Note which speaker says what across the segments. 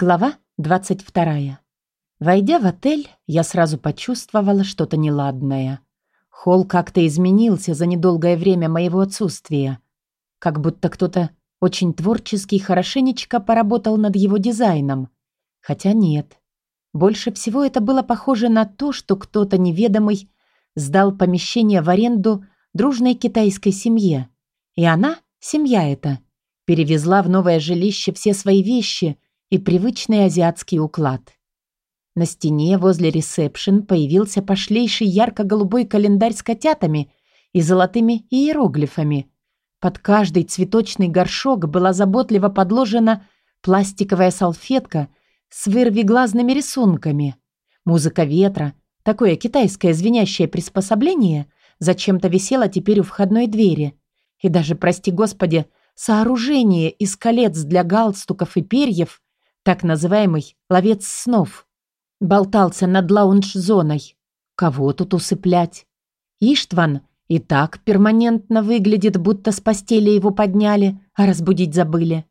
Speaker 1: Глава 22. Войдя в отель, я сразу почувствовала что-то неладное. Холл как-то изменился за недолгое время моего отсутствия. Как будто кто-то очень творческий хорошенечко поработал над его дизайном. Хотя нет. Больше всего это было похоже на то, что кто-то неведомый сдал помещение в аренду дружной китайской семье. И она, семья эта, перевезла в новое жилище все свои вещи – и привычный азиатский уклад. На стене возле ресепшн появился пошлейший ярко-голубой календарь с котятами и золотыми иероглифами. Под каждый цветочный горшок была заботливо подложена пластиковая салфетка с вырвиглазными рисунками. Музыка ветра, такое китайское звенящее приспособление, зачем-то висела теперь у входной двери. И даже, прости господи, сооружение из колец для галстуков и перьев так называемый «ловец снов». Болтался над лаунж-зоной. Кого тут усыплять? Иштван и так перманентно выглядит, будто с постели его подняли, а разбудить забыли.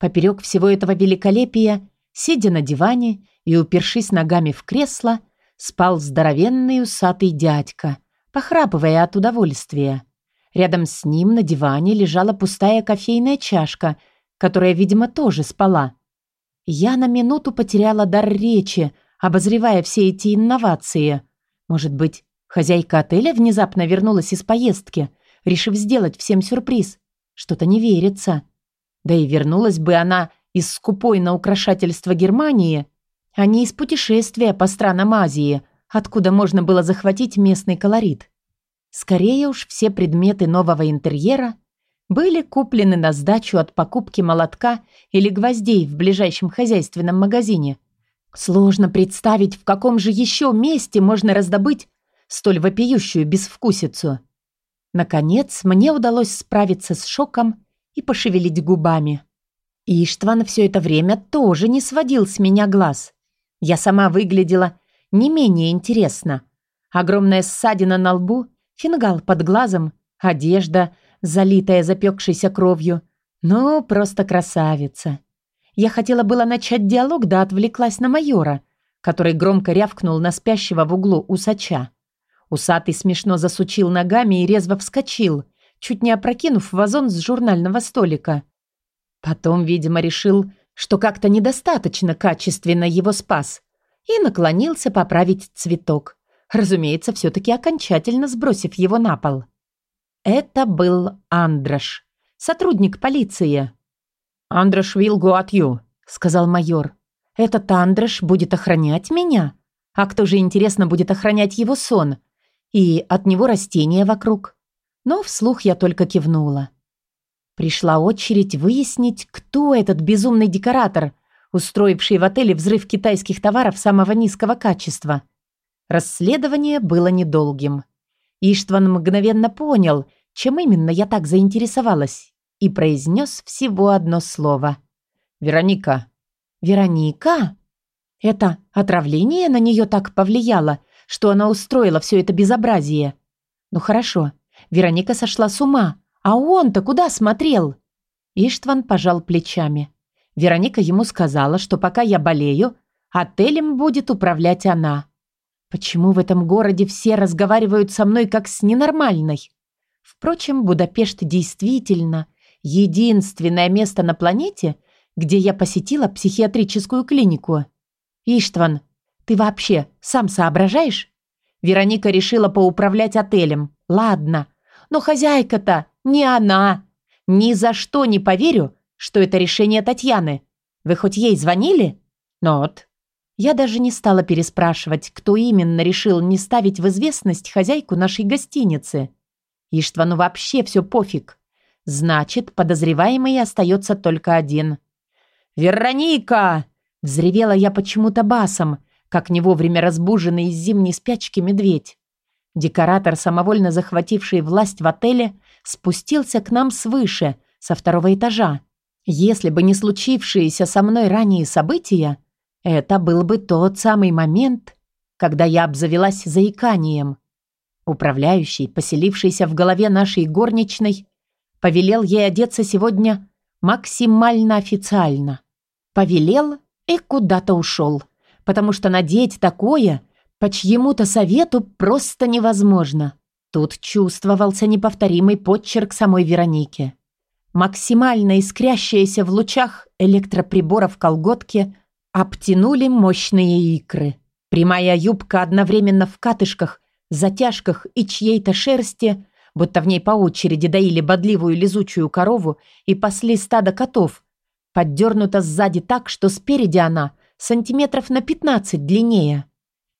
Speaker 1: Поперек всего этого великолепия, сидя на диване и упершись ногами в кресло, спал здоровенный усатый дядька, похрапывая от удовольствия. Рядом с ним на диване лежала пустая кофейная чашка, которая, видимо, тоже спала. Я на минуту потеряла дар речи, обозревая все эти инновации. Может быть, хозяйка отеля внезапно вернулась из поездки, решив сделать всем сюрприз. Что-то не верится. Да и вернулась бы она из скупой на украшательство Германии, а не из путешествия по странам Азии, откуда можно было захватить местный колорит. Скорее уж все предметы нового интерьера были куплены на сдачу от покупки молотка или гвоздей в ближайшем хозяйственном магазине. Сложно представить, в каком же еще месте можно раздобыть столь вопиющую безвкусицу. Наконец, мне удалось справиться с шоком и пошевелить губами. Иштван все это время тоже не сводил с меня глаз. Я сама выглядела не менее интересно. Огромная ссадина на лбу, фингал под глазом, одежда — залитая запекшейся кровью. Ну, просто красавица. Я хотела было начать диалог, да отвлеклась на майора, который громко рявкнул на спящего в углу усача. Усатый смешно засучил ногами и резво вскочил, чуть не опрокинув вазон с журнального столика. Потом, видимо, решил, что как-то недостаточно качественно его спас, и наклонился поправить цветок, разумеется, все-таки окончательно сбросив его на пол. Это был Андрош, сотрудник полиции. «Андрош go at you», — сказал майор. «Этот Андрош будет охранять меня? А кто же, интересно, будет охранять его сон? И от него растения вокруг?» Но вслух я только кивнула. Пришла очередь выяснить, кто этот безумный декоратор, устроивший в отеле взрыв китайских товаров самого низкого качества. Расследование было недолгим. Иштван мгновенно понял, чем именно я так заинтересовалась, и произнес всего одно слово. «Вероника». «Вероника?» Это отравление на нее так повлияло, что она устроила все это безобразие. Ну хорошо, Вероника сошла с ума, а он-то куда смотрел? Иштван пожал плечами. Вероника ему сказала, что пока я болею, отелем будет управлять она. Почему в этом городе все разговаривают со мной как с ненормальной? Впрочем, Будапешт действительно единственное место на планете, где я посетила психиатрическую клинику. Иштван, ты вообще сам соображаешь? Вероника решила поуправлять отелем. Ладно, но хозяйка-то не она. Ни за что не поверю, что это решение Татьяны. Вы хоть ей звонили? Нот. Я даже не стала переспрашивать, кто именно решил не ставить в известность хозяйку нашей гостиницы. Иштвану вообще все пофиг. Значит, подозреваемый остается только один. «Вероника!» — взревела я почему-то басом, как не вовремя разбуженный из зимней спячки медведь. Декоратор, самовольно захвативший власть в отеле, спустился к нам свыше, со второго этажа. Если бы не случившиеся со мной ранее события, это был бы тот самый момент, когда я обзавелась заиканием. Управляющий, поселившийся в голове нашей горничной, повелел ей одеться сегодня максимально официально. Повелел и куда-то ушел, потому что надеть такое по чьему-то совету просто невозможно. Тут чувствовался неповторимый подчерк самой Вероники. Максимально искрящиеся в лучах электроприборов колготки обтянули мощные икры. Прямая юбка одновременно в катышках, затяжках и чьей-то шерсти, будто в ней по очереди доили бодливую лизучую корову и пасли стадо котов, поддернута сзади так, что спереди она сантиметров на 15 длиннее.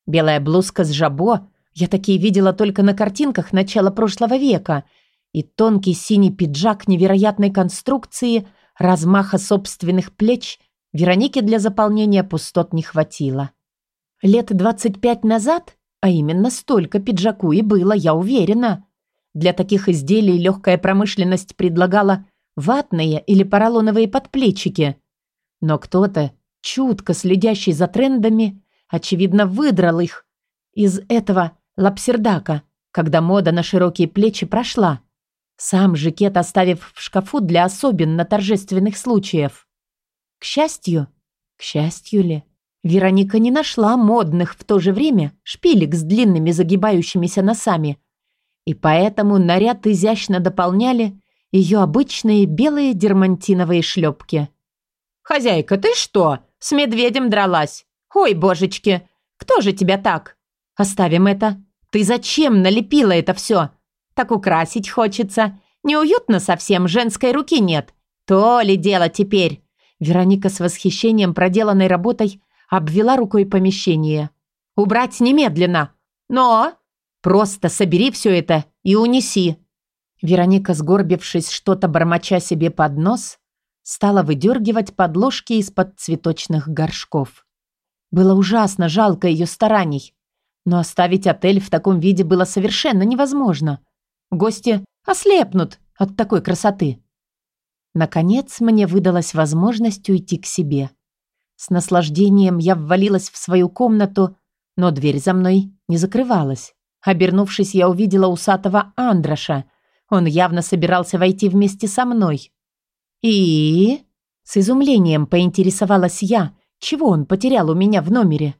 Speaker 1: Белая блузка с жабо, я такие видела только на картинках начала прошлого века, и тонкий синий пиджак невероятной конструкции, размаха собственных плеч, Веронике для заполнения пустот не хватило. Лет 25 назад, а именно столько пиджаку и было, я уверена. Для таких изделий легкая промышленность предлагала ватные или поролоновые подплечики. Но кто-то, чутко следящий за трендами, очевидно, выдрал их из этого лапсердака, когда мода на широкие плечи прошла. Сам жакет оставив в шкафу для особенно торжественных случаев. К счастью, к счастью ли, Вероника не нашла модных в то же время шпилек с длинными загибающимися носами, и поэтому наряд изящно дополняли ее обычные белые дермантиновые шлепки. «Хозяйка, ты что, с медведем дралась? Ой, божечки, кто же тебя так? Оставим это. Ты зачем налепила это все? Так украсить хочется. Неуютно совсем, женской руки нет. То ли дело теперь. Вероника с восхищением проделанной работой обвела рукой помещение. «Убрать немедленно! Но! Просто собери все это и унеси!» Вероника, сгорбившись, что-то бормоча себе под нос, стала выдергивать подложки из-под цветочных горшков. Было ужасно жалко ее стараний, но оставить отель в таком виде было совершенно невозможно. Гости ослепнут от такой красоты. Наконец мне выдалась возможность уйти к себе. С наслаждением я ввалилась в свою комнату, но дверь за мной не закрывалась. Обернувшись, я увидела усатого Андроша. Он явно собирался войти вместе со мной. «И?» С изумлением поинтересовалась я, чего он потерял у меня в номере.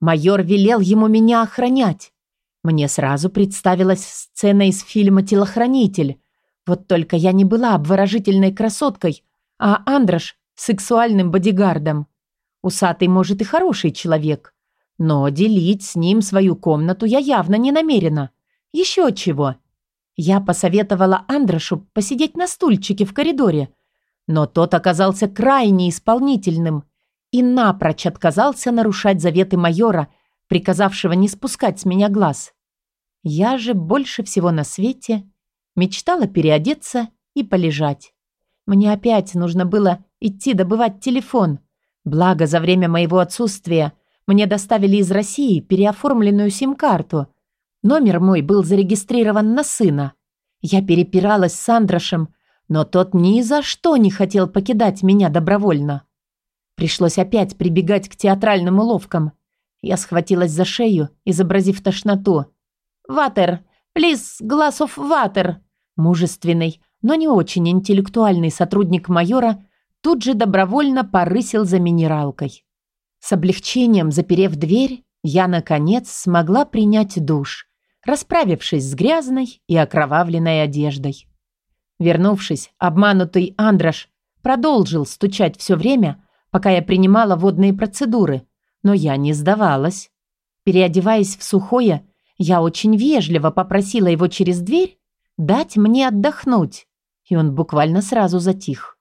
Speaker 1: Майор велел ему меня охранять. Мне сразу представилась сцена из фильма «Телохранитель», вот только я не была обворожительной красоткой, а Андрош – сексуальным бодигардом. Усатый, может, и хороший человек, но делить с ним свою комнату я явно не намерена. Еще чего. Я посоветовала Андрошу посидеть на стульчике в коридоре, но тот оказался крайне исполнительным и напрочь отказался нарушать заветы майора, приказавшего не спускать с меня глаз. Я же больше всего на свете Мечтала переодеться и полежать. Мне опять нужно было идти добывать телефон. Благо, за время моего отсутствия мне доставили из России переоформленную сим-карту. Номер мой был зарегистрирован на сына. Я перепиралась с Андрошем, но тот ни за что не хотел покидать меня добровольно. Пришлось опять прибегать к театральным уловкам. Я схватилась за шею, изобразив тошноту. «Ватер! Плиз, of water!» Мужественный, но не очень интеллектуальный сотрудник майора тут же добровольно порысил за минералкой. С облегчением заперев дверь, я, наконец, смогла принять душ, расправившись с грязной и окровавленной одеждой. Вернувшись, обманутый Андрош продолжил стучать все время, пока я принимала водные процедуры, но я не сдавалась. Переодеваясь в сухое, я очень вежливо попросила его через дверь дать мне отдохнуть, и он буквально сразу затих.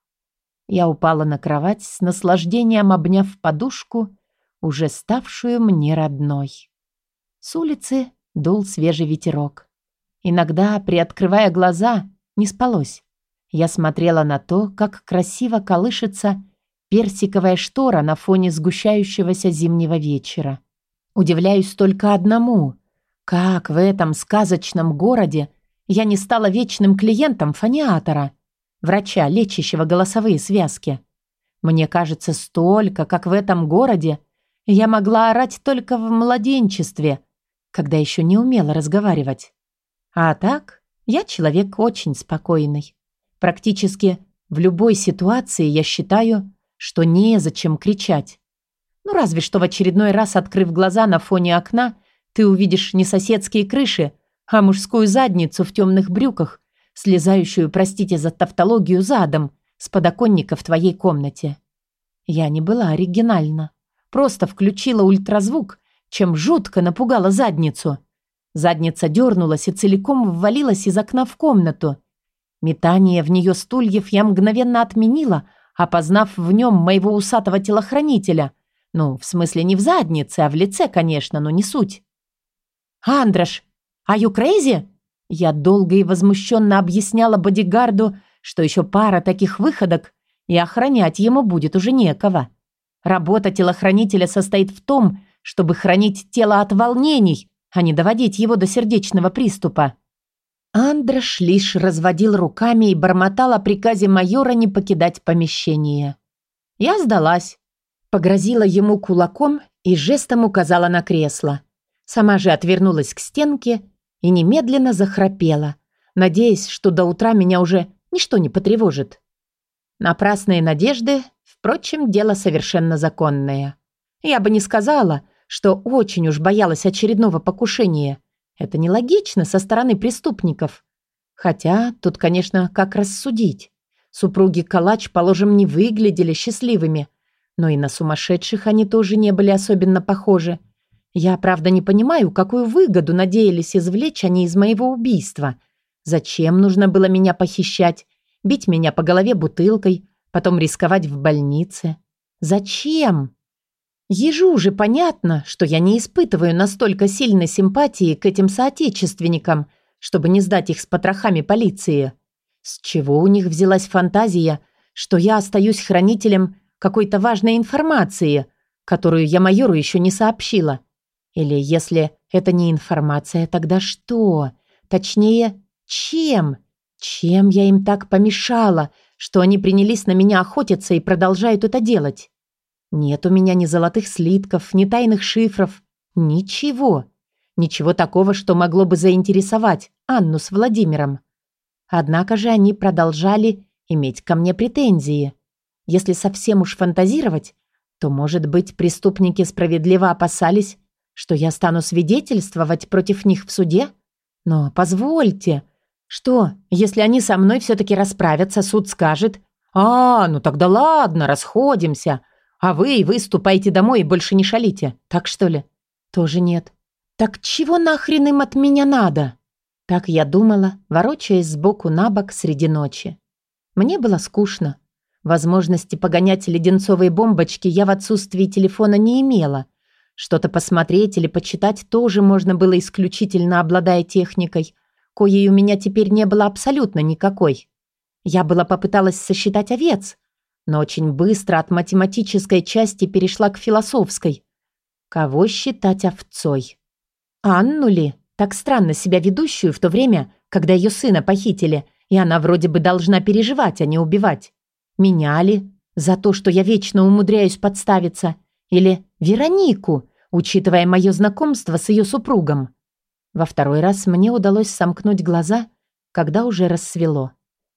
Speaker 1: Я упала на кровать с наслаждением обняв подушку, уже ставшую мне родной. С улицы дул свежий ветерок. Иногда, приоткрывая глаза, не спалось. Я смотрела на то, как красиво колышется персиковая штора на фоне сгущающегося зимнего вечера. Удивляюсь только одному. Как в этом сказочном городе я не стала вечным клиентом фониатора, врача, лечащего голосовые связки. Мне кажется, столько, как в этом городе, я могла орать только в младенчестве, когда еще не умела разговаривать. А так, я человек очень спокойный. Практически в любой ситуации я считаю, что незачем кричать. Ну, разве что в очередной раз, открыв глаза на фоне окна, ты увидишь не соседские крыши, а мужскую задницу в темных брюках, слезающую, простите за тавтологию, задом с подоконника в твоей комнате. Я не была оригинальна. Просто включила ультразвук, чем жутко напугала задницу. Задница дернулась и целиком ввалилась из окна в комнату. Метание в нее стульев я мгновенно отменила, опознав в нем моего усатого телохранителя. Ну, в смысле не в заднице, а в лице, конечно, но не суть. «Андрош, are you crazy?» Я долго и возмущенно объясняла бодигарду, что еще пара таких выходок, и охранять ему будет уже некого. Работа телохранителя состоит в том, чтобы хранить тело от волнений, а не доводить его до сердечного приступа. Андрош лишь разводил руками и бормотал о приказе майора не покидать помещение. Я сдалась. Погрозила ему кулаком и жестом указала на кресло. Сама же отвернулась к стенке и немедленно захрапела, надеясь, что до утра меня уже ничто не потревожит. Напрасные надежды, впрочем, дело совершенно законное. Я бы не сказала, что очень уж боялась очередного покушения. Это нелогично со стороны преступников. Хотя тут, конечно, как рассудить. Супруги Калач, положим, не выглядели счастливыми – но и на сумасшедших они тоже не были особенно похожи. Я, правда, не понимаю, какую выгоду надеялись извлечь они из моего убийства. Зачем нужно было меня похищать, бить меня по голове бутылкой, потом рисковать в больнице? Зачем? Ежу же понятно, что я не испытываю настолько сильной симпатии к этим соотечественникам, чтобы не сдать их с потрохами полиции. С чего у них взялась фантазия, что я остаюсь хранителем какой-то важной информации, которую я майору еще не сообщила. Или если это не информация, тогда что? Точнее, чем? Чем я им так помешала, что они принялись на меня охотиться и продолжают это делать? Нет у меня ни золотых слитков, ни тайных шифров. Ничего. Ничего такого, что могло бы заинтересовать Анну с Владимиром. Однако же они продолжали иметь ко мне претензии. Если совсем уж фантазировать, то, может быть, преступники справедливо опасались, что я стану свидетельствовать против них в суде? Но позвольте. Что, если они со мной все-таки расправятся, суд скажет, «А, ну тогда ладно, расходимся, а вы и вы домой и больше не шалите». Так что ли? Тоже нет. Так чего нахрен им от меня надо? Так я думала, ворочаясь сбоку на бок среди ночи. Мне было скучно. Возможности погонять леденцовые бомбочки я в отсутствии телефона не имела. Что-то посмотреть или почитать тоже можно было исключительно обладая техникой, коей у меня теперь не было абсолютно никакой. Я была попыталась сосчитать овец, но очень быстро от математической части перешла к философской. Кого считать овцой? Анну ли? Так странно себя ведущую в то время, когда ее сына похитили, и она вроде бы должна переживать, а не убивать. Меня ли? За то, что я вечно умудряюсь подставиться? Или Веронику, учитывая мое знакомство с ее супругом? Во второй раз мне удалось сомкнуть глаза, когда уже рассвело.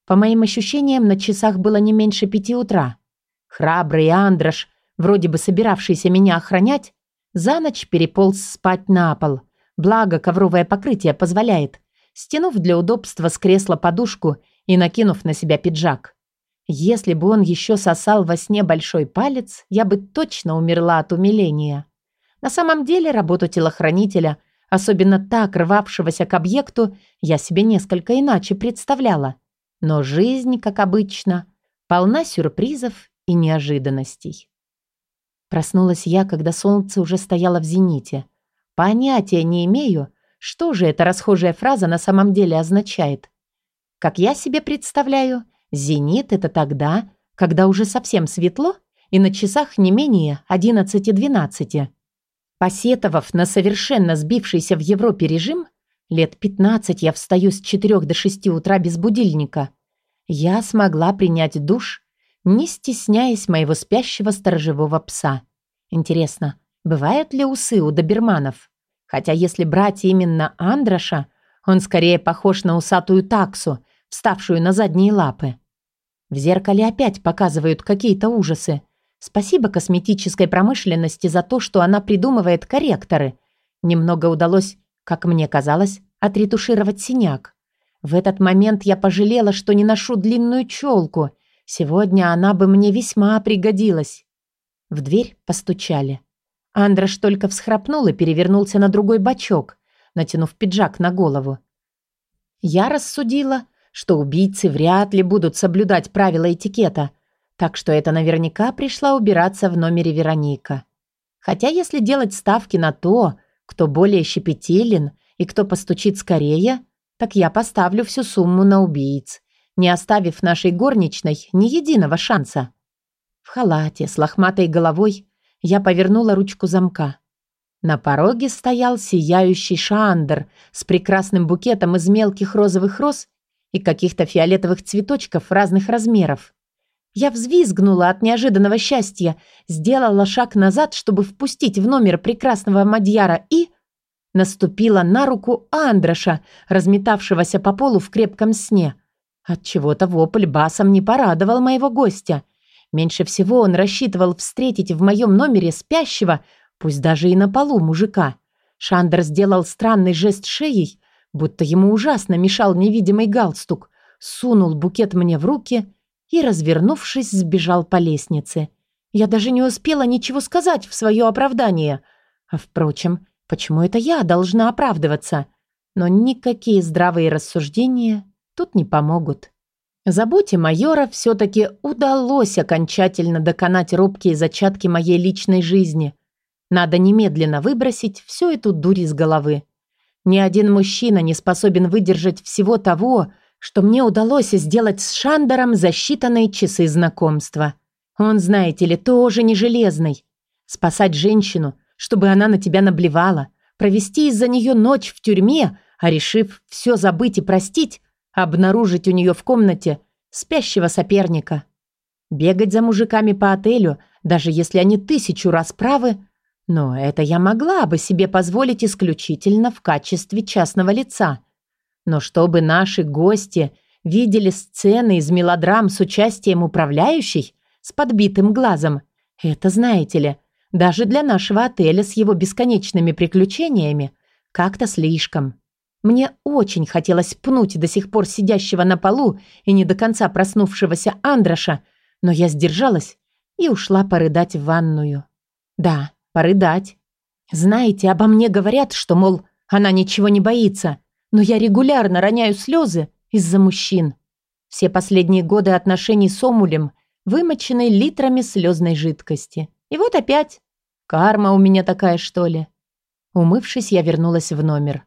Speaker 1: По моим ощущениям, на часах было не меньше пяти утра. Храбрый Андрош, вроде бы собиравшийся меня охранять, за ночь переполз спать на пол. Благо, ковровое покрытие позволяет, стянув для удобства с кресла подушку и накинув на себя пиджак. Если бы он еще сосал во сне большой палец, я бы точно умерла от умиления. На самом деле работу телохранителя, особенно так рвавшегося к объекту, я себе несколько иначе представляла. Но жизнь, как обычно, полна сюрпризов и неожиданностей. Проснулась я, когда солнце уже стояло в зените. Понятия не имею, что же эта расхожая фраза на самом деле означает. Как я себе представляю – Зенит — это тогда, когда уже совсем светло, и на часах не менее 11-12. Посетовав на совершенно сбившийся в Европе режим, лет 15 я встаю с 4 до 6 утра без будильника. Я смогла принять душ, не стесняясь моего спящего сторожевого пса. Интересно, бывают ли усы у доберманов? Хотя если брать именно Андроша, он скорее похож на усатую таксу, вставшую на задние лапы. В зеркале опять показывают какие-то ужасы. Спасибо косметической промышленности за то, что она придумывает корректоры. Немного удалось, как мне казалось, отретушировать синяк. В этот момент я пожалела, что не ношу длинную челку. Сегодня она бы мне весьма пригодилась. В дверь постучали. Андрош только всхрапнул и перевернулся на другой бочок, натянув пиджак на голову. Я рассудила, что убийцы вряд ли будут соблюдать правила этикета, так что это наверняка пришла убираться в номере Вероника. Хотя если делать ставки на то, кто более щепетилен и кто постучит скорее, так я поставлю всю сумму на убийц, не оставив нашей горничной ни единого шанса. В халате с лохматой головой я повернула ручку замка. На пороге стоял сияющий шандер с прекрасным букетом из мелких розовых роз и каких-то фиолетовых цветочков разных размеров. Я взвизгнула от неожиданного счастья, сделала шаг назад, чтобы впустить в номер прекрасного Мадьяра и... Наступила на руку Андроша, разметавшегося по полу в крепком сне. От чего то вопль басом не порадовал моего гостя. Меньше всего он рассчитывал встретить в моем номере спящего, пусть даже и на полу мужика. Шандер сделал странный жест шеей, будто ему ужасно мешал невидимый галстук, сунул букет мне в руки и, развернувшись, сбежал по лестнице. Я даже не успела ничего сказать в свое оправдание. А впрочем, почему это я должна оправдываться? Но никакие здравые рассуждения тут не помогут. Заботе майора все-таки удалось окончательно доконать робкие зачатки моей личной жизни. Надо немедленно выбросить всю эту дурь из головы. Ни один мужчина не способен выдержать всего того, что мне удалось сделать с Шандером за считанные часы знакомства. Он, знаете ли, тоже не железный. Спасать женщину, чтобы она на тебя наблевала, провести из-за нее ночь в тюрьме, а решив все забыть и простить, обнаружить у нее в комнате спящего соперника. Бегать за мужиками по отелю, даже если они тысячу раз правы, но это я могла бы себе позволить исключительно в качестве частного лица. Но чтобы наши гости видели сцены из мелодрам с участием управляющей с подбитым глазом, это, знаете ли, даже для нашего отеля с его бесконечными приключениями как-то слишком. Мне очень хотелось пнуть до сих пор сидящего на полу и не до конца проснувшегося Андроша, но я сдержалась и ушла порыдать в ванную. Да, порыдать. Знаете, обо мне говорят, что, мол, она ничего не боится, но я регулярно роняю слезы из-за мужчин. Все последние годы отношений с Омулем вымочены литрами слезной жидкости. И вот опять. Карма у меня такая, что ли? Умывшись, я вернулась в номер.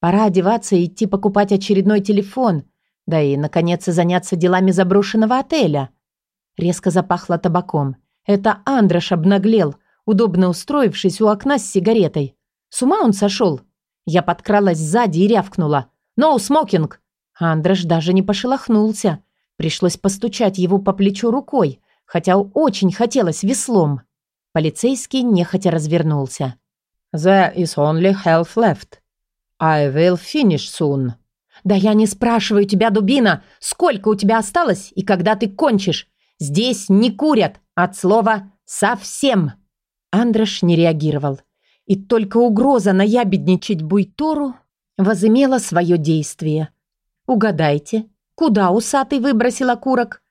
Speaker 1: Пора одеваться и идти покупать очередной телефон, да и, наконец, заняться делами заброшенного отеля. Резко запахло табаком. Это Андрош обнаглел, удобно устроившись у окна с сигаретой. С ума он сошел. Я подкралась сзади и рявкнула. «Ноу смокинг!» Андрош даже не пошелохнулся. Пришлось постучать его по плечу рукой, хотя очень хотелось веслом. Полицейский нехотя развернулся.
Speaker 2: «There is only half left. I will finish soon».
Speaker 1: «Да я не спрашиваю тебя, дубина, сколько у тебя осталось и когда ты кончишь. Здесь не курят от слова «совсем». Андрош не реагировал. И только угроза наябедничать Буйтору возымела свое действие. Угадайте, куда усатый выбросил окурок?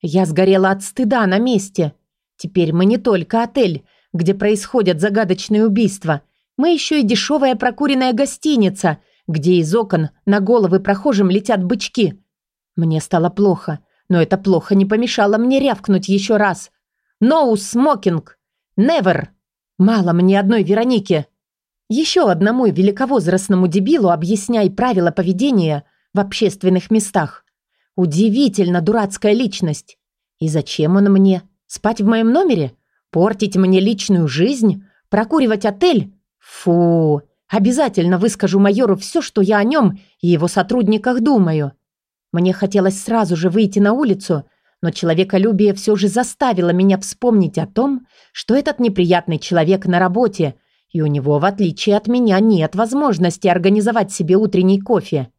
Speaker 1: Я сгорела от стыда на месте. Теперь мы не только отель, где происходят загадочные убийства. Мы еще и дешевая прокуренная гостиница, где из окон на головы прохожим летят бычки. Мне стало плохо, но это плохо не помешало мне рявкнуть еще раз. «No smoking! Never!» Мало мне одной Вероники. Еще одному великовозрастному дебилу объясняй правила поведения в общественных местах. Удивительно дурацкая личность. И зачем он мне? Спать в моем номере? Портить мне личную жизнь? Прокуривать отель? Фу! Обязательно выскажу майору все, что я о нем и его сотрудниках думаю. Мне хотелось сразу же выйти на улицу но человеколюбие все же заставило меня вспомнить о том, что этот неприятный человек на работе, и у него, в отличие от меня, нет возможности организовать себе утренний кофе.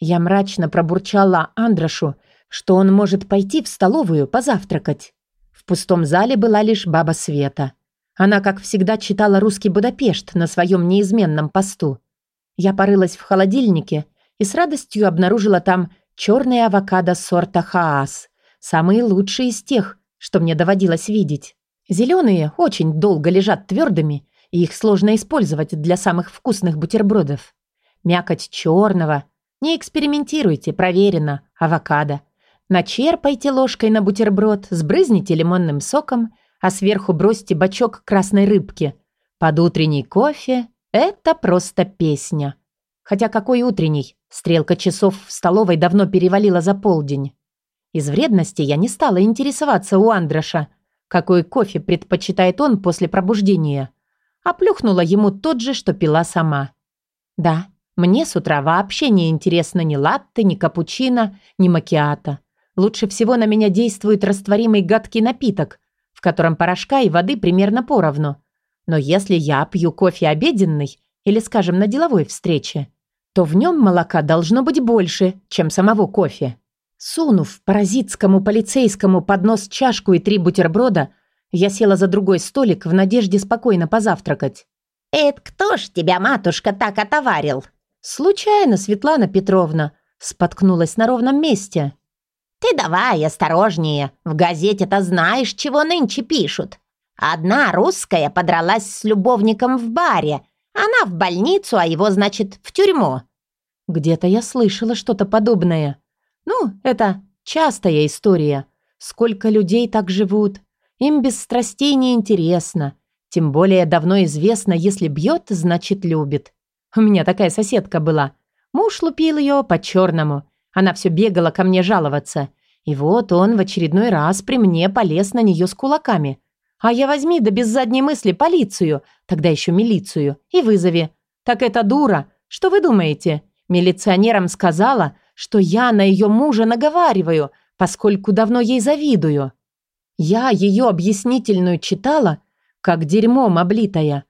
Speaker 1: Я мрачно пробурчала Андрошу, что он может пойти в столовую позавтракать. В пустом зале была лишь баба Света. Она, как всегда, читала «Русский Будапешт» на своем неизменном посту. Я порылась в холодильнике и с радостью обнаружила там черные авокадо сорта Хаас, самые лучшие из тех, что мне доводилось видеть. Зеленые очень долго лежат твердыми, и их сложно использовать для самых вкусных бутербродов. Мякоть черного. Не экспериментируйте, проверено. Авокадо. Начерпайте ложкой на бутерброд, сбрызните лимонным соком, а сверху бросьте бачок красной рыбки. Под утренний кофе – это просто песня. Хотя какой утренний? Стрелка часов в столовой давно перевалила за полдень. Из вредности я не стала интересоваться у Андроша, какой кофе предпочитает он после пробуждения. А плюхнула ему тот же, что пила сама. Да, мне с утра вообще не интересно ни латте, ни капучино, ни макиато. Лучше всего на меня действует растворимый гадкий напиток, в котором порошка и воды примерно поровну. Но если я пью кофе обеденный или, скажем, на деловой встрече, то в нем молока должно быть больше, чем самого кофе. Сунув паразитскому полицейскому под нос чашку и три бутерброда, я села за другой столик в надежде спокойно позавтракать.
Speaker 3: «Это кто ж тебя, матушка, так отоварил?»
Speaker 1: «Случайно, Светлана Петровна», споткнулась на ровном месте.
Speaker 3: «Ты давай осторожнее, в газете-то знаешь, чего нынче пишут. Одна русская подралась с любовником в баре, она в больницу, а его, значит, в тюрьму».
Speaker 1: Где-то я слышала что-то подобное. Ну, это частая история. Сколько людей так живут. Им без страстей не интересно. Тем более давно известно, если бьет, значит любит. У меня такая соседка была. Муж лупил ее по-черному. Она все бегала ко мне жаловаться. И вот он в очередной раз при мне полез на нее с кулаками. А я возьми, да без задней мысли, полицию, тогда еще милицию, и вызови. Так это дура. Что вы думаете? Милиционерам сказала, что я на ее мужа наговариваю, поскольку давно ей завидую. Я ее объяснительную читала, как дерьмом облитая.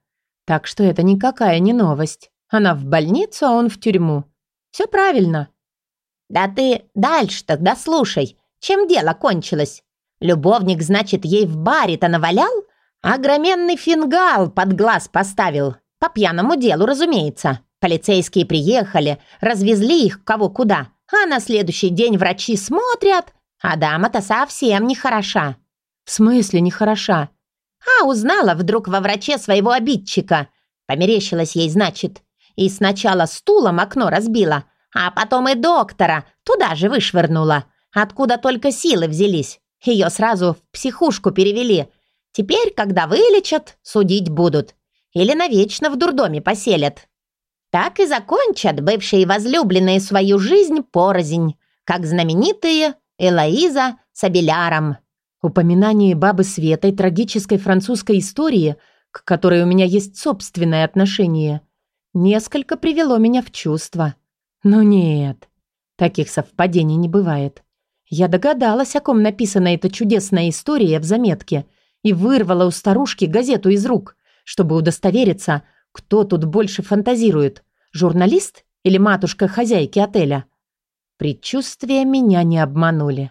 Speaker 1: Так что это никакая не новость. Она в больницу, а он в тюрьму. Все правильно.
Speaker 3: Да ты дальше тогда слушай. Чем дело кончилось? Любовник, значит, ей в баре-то навалял? Огроменный фингал под глаз поставил. По пьяному делу, разумеется. Полицейские приехали, развезли их кого куда. А на следующий день врачи смотрят, а дама-то совсем не хороша.
Speaker 1: В смысле не хороша?
Speaker 3: А узнала вдруг во враче своего обидчика. Померещилась ей, значит. И сначала стулом окно разбила, а потом и доктора туда же вышвырнула. Откуда только силы взялись. Ее сразу в психушку перевели. Теперь, когда вылечат, судить будут. Или навечно в дурдоме поселят. Так и закончат бывшие возлюбленные свою жизнь порознь, как знаменитые Элоиза с Абеляром.
Speaker 1: Упоминание бабы Светой трагической французской истории, к которой у меня есть собственное отношение, несколько привело меня в чувство. Но нет, таких совпадений не бывает. Я догадалась, о ком написана эта чудесная история в заметке, и вырвала у старушки газету из рук, чтобы удостовериться, кто тут больше фантазирует, журналист или матушка хозяйки отеля? Предчувствия меня не обманули.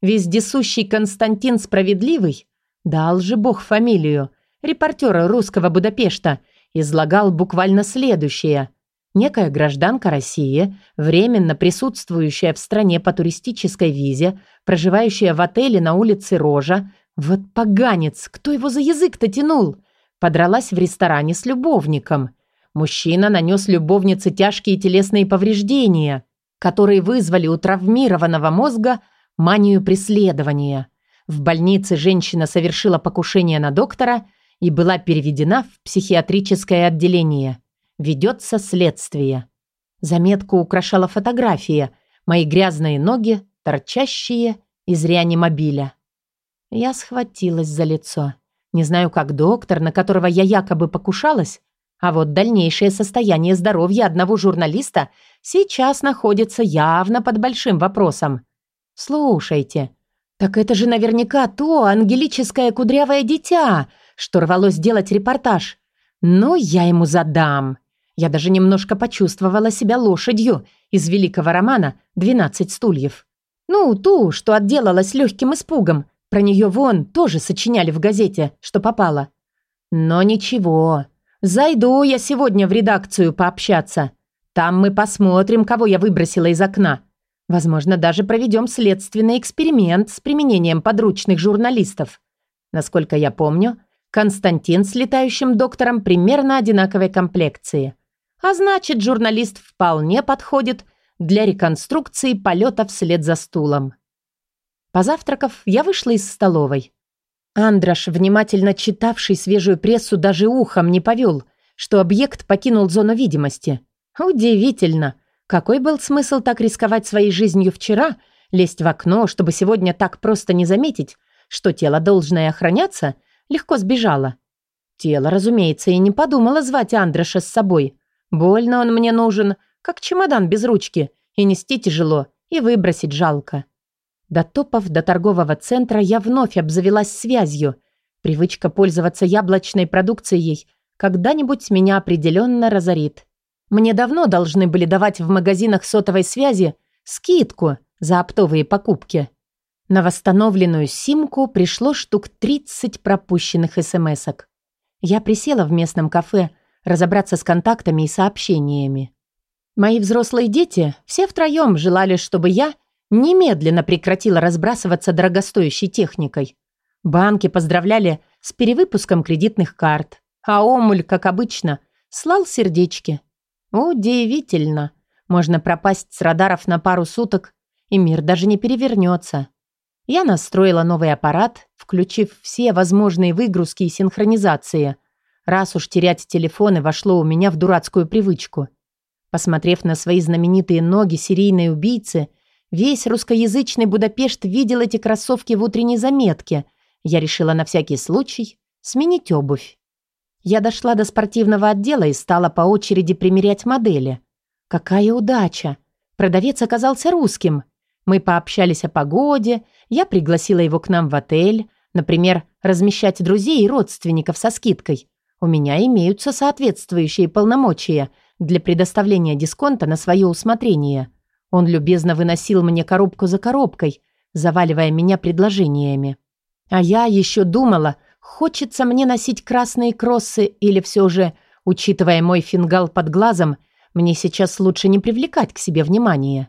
Speaker 1: Вездесущий Константин Справедливый, дал же бог фамилию, репортера русского Будапешта, излагал буквально следующее. Некая гражданка России, временно присутствующая в стране по туристической визе, проживающая в отеле на улице Рожа, вот поганец, кто его за язык-то тянул? Подралась в ресторане с любовником. Мужчина нанес любовнице тяжкие телесные повреждения, которые вызвали у травмированного мозга манию преследования. В больнице женщина совершила покушение на доктора и была переведена в психиатрическое отделение. Ведется следствие. Заметку украшала фотография. Мои грязные ноги, торчащие из реанимобиля. Я схватилась за лицо. Не знаю, как доктор, на которого я якобы покушалась, а вот дальнейшее состояние здоровья одного журналиста сейчас находится явно под большим вопросом. Слушайте, так это же наверняка то ангелическое кудрявое дитя, что рвалось сделать репортаж. Ну, я ему задам. Я даже немножко почувствовала себя лошадью из великого романа «Двенадцать стульев». Ну, ту, что отделалась легким испугом, Про нее вон тоже сочиняли в газете, что попало. Но ничего. Зайду я сегодня в редакцию пообщаться. Там мы посмотрим, кого я выбросила из окна. Возможно, даже проведем следственный эксперимент с применением подручных журналистов. Насколько я помню, Константин с летающим доктором примерно одинаковой комплекции. А значит, журналист вполне подходит для реконструкции полета вслед за стулом. Позавтракав, я вышла из столовой. Андраш, внимательно читавший свежую прессу, даже ухом не повел, что объект покинул зону видимости. Удивительно. Какой был смысл так рисковать своей жизнью вчера, лезть в окно, чтобы сегодня так просто не заметить, что тело, должное охраняться, легко сбежало? Тело, разумеется, и не подумало звать Андраша с собой. Больно он мне нужен, как чемодан без ручки, и нести тяжело, и выбросить жалко. Дотопав до торгового центра, я вновь обзавелась связью. Привычка пользоваться яблочной продукцией когда-нибудь меня определенно разорит. Мне давно должны были давать в магазинах сотовой связи скидку за оптовые покупки. На восстановленную симку пришло штук 30 пропущенных смс-ок. Я присела в местном кафе разобраться с контактами и сообщениями. Мои взрослые дети все втроем желали, чтобы я немедленно прекратила разбрасываться дорогостоящей техникой. Банки поздравляли с перевыпуском кредитных карт, а Омуль, как обычно, слал сердечки. Удивительно. Можно пропасть с радаров на пару суток, и мир даже не перевернется. Я настроила новый аппарат, включив все возможные выгрузки и синхронизации. Раз уж терять телефоны вошло у меня в дурацкую привычку. Посмотрев на свои знаменитые ноги серийной убийцы – Весь русскоязычный Будапешт видел эти кроссовки в утренней заметке. Я решила на всякий случай сменить обувь. Я дошла до спортивного отдела и стала по очереди примерять модели. Какая удача! Продавец оказался русским. Мы пообщались о погоде, я пригласила его к нам в отель, например, размещать друзей и родственников со скидкой. У меня имеются соответствующие полномочия для предоставления дисконта на свое усмотрение – он любезно выносил мне коробку за коробкой, заваливая меня предложениями. А я еще думала, хочется мне носить красные кроссы или все же, учитывая мой фингал под глазом, мне сейчас лучше не привлекать к себе внимания.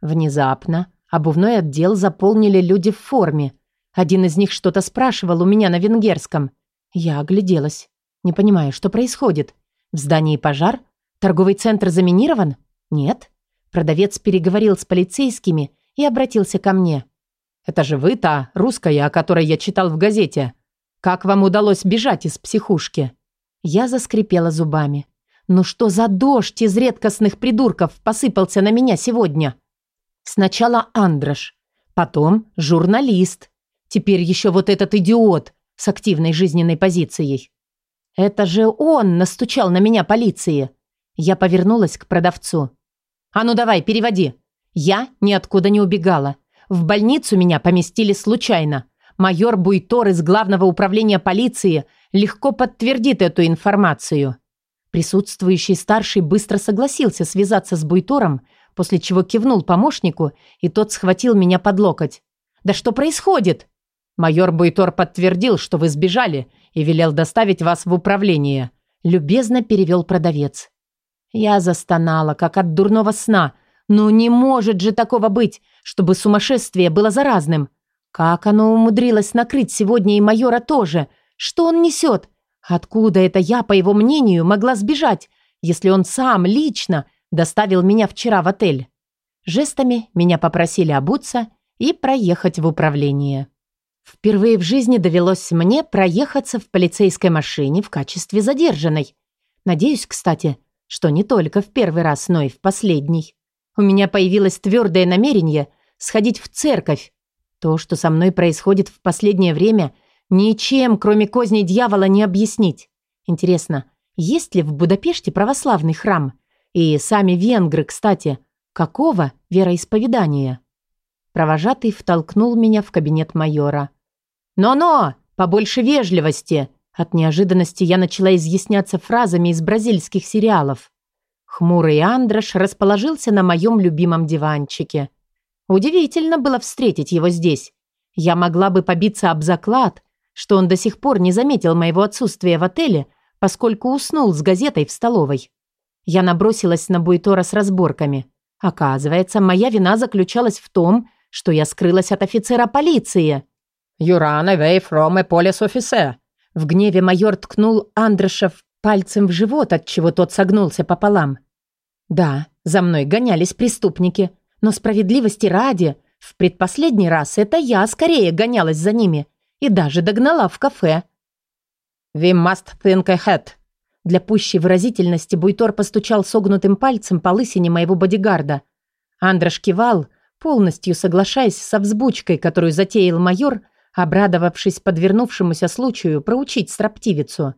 Speaker 1: Внезапно обувной отдел заполнили люди в форме. Один из них что-то спрашивал у меня на венгерском. Я огляделась. Не понимаю, что происходит. В здании пожар? Торговый центр заминирован? Нет. Продавец переговорил с полицейскими и обратился ко мне. «Это же вы та, русская, о которой я читал в газете. Как вам удалось бежать из психушки?» Я заскрипела зубами. «Ну что за дождь из редкостных придурков посыпался на меня сегодня?» Сначала Андрош, потом журналист, теперь еще вот этот идиот с активной жизненной позицией. Это же он настучал на меня полиции. Я повернулась к продавцу. «А ну давай, переводи». Я ниоткуда не убегала. В больницу меня поместили случайно. Майор Буйтор из Главного управления полиции легко подтвердит эту информацию. Присутствующий старший быстро согласился связаться с Буйтором, после чего кивнул помощнику, и тот схватил меня под локоть. «Да что происходит?» Майор Буйтор подтвердил, что вы сбежали, и велел доставить вас в управление. Любезно перевел продавец. Я застонала, как от дурного сна. Ну не может же такого быть, чтобы сумасшествие было заразным. Как оно умудрилось накрыть сегодня и майора тоже? Что он несет? Откуда это я, по его мнению, могла сбежать, если он сам лично доставил меня вчера в отель? Жестами меня попросили обуться и проехать в управление. Впервые в жизни довелось мне проехаться в полицейской машине в качестве задержанной. Надеюсь, кстати, что не только в первый раз, но и в последний. У меня появилось твердое намерение сходить в церковь. То, что со мной происходит в последнее время, ничем, кроме козней дьявола, не объяснить. Интересно, есть ли в Будапеште православный храм? И сами венгры, кстати, какого вероисповедания? Провожатый втолкнул меня в кабинет майора. «Но-но! Побольше вежливости!» От неожиданности я начала изъясняться фразами из бразильских сериалов. Хмурый Андрош расположился на моем любимом диванчике. Удивительно было встретить его здесь. Я могла бы побиться об заклад, что он до сих пор не заметил моего отсутствия в отеле, поскольку уснул с газетой в столовой. Я набросилась на Буйтора с разборками. Оказывается, моя вина заключалась в том, что я скрылась от офицера полиции.
Speaker 2: «You run away from a police officer».
Speaker 1: В гневе майор ткнул Андрышев пальцем в живот, от чего тот согнулся пополам. Да, за мной гонялись преступники, но справедливости ради, в предпоследний раз это я скорее гонялась за ними и даже догнала в кафе.
Speaker 2: «We must think ahead».
Speaker 1: Для пущей выразительности Буйтор постучал согнутым пальцем по лысине моего бодигарда. Андрош кивал, полностью соглашаясь со взбучкой, которую затеял майор, обрадовавшись подвернувшемуся случаю проучить строптивицу.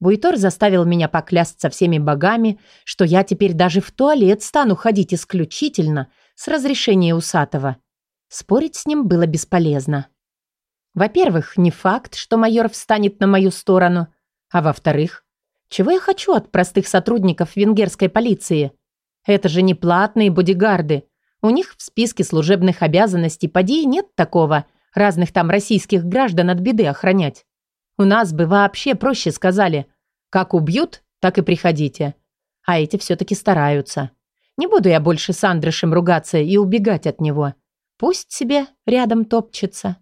Speaker 1: Буйтор заставил меня поклясться всеми богами, что я теперь даже в туалет стану ходить исключительно с разрешения усатого. Спорить с ним было бесполезно. Во-первых, не факт, что майор встанет на мою сторону. А во-вторых, чего я хочу от простых сотрудников венгерской полиции? Это же не платные бодигарды. У них в списке служебных обязанностей поди нет такого, разных там российских граждан от беды охранять. У нас бы вообще проще сказали, как убьют, так и приходите. А эти все-таки стараются. Не буду я больше с Андрышем ругаться и убегать от него. Пусть себе рядом топчется.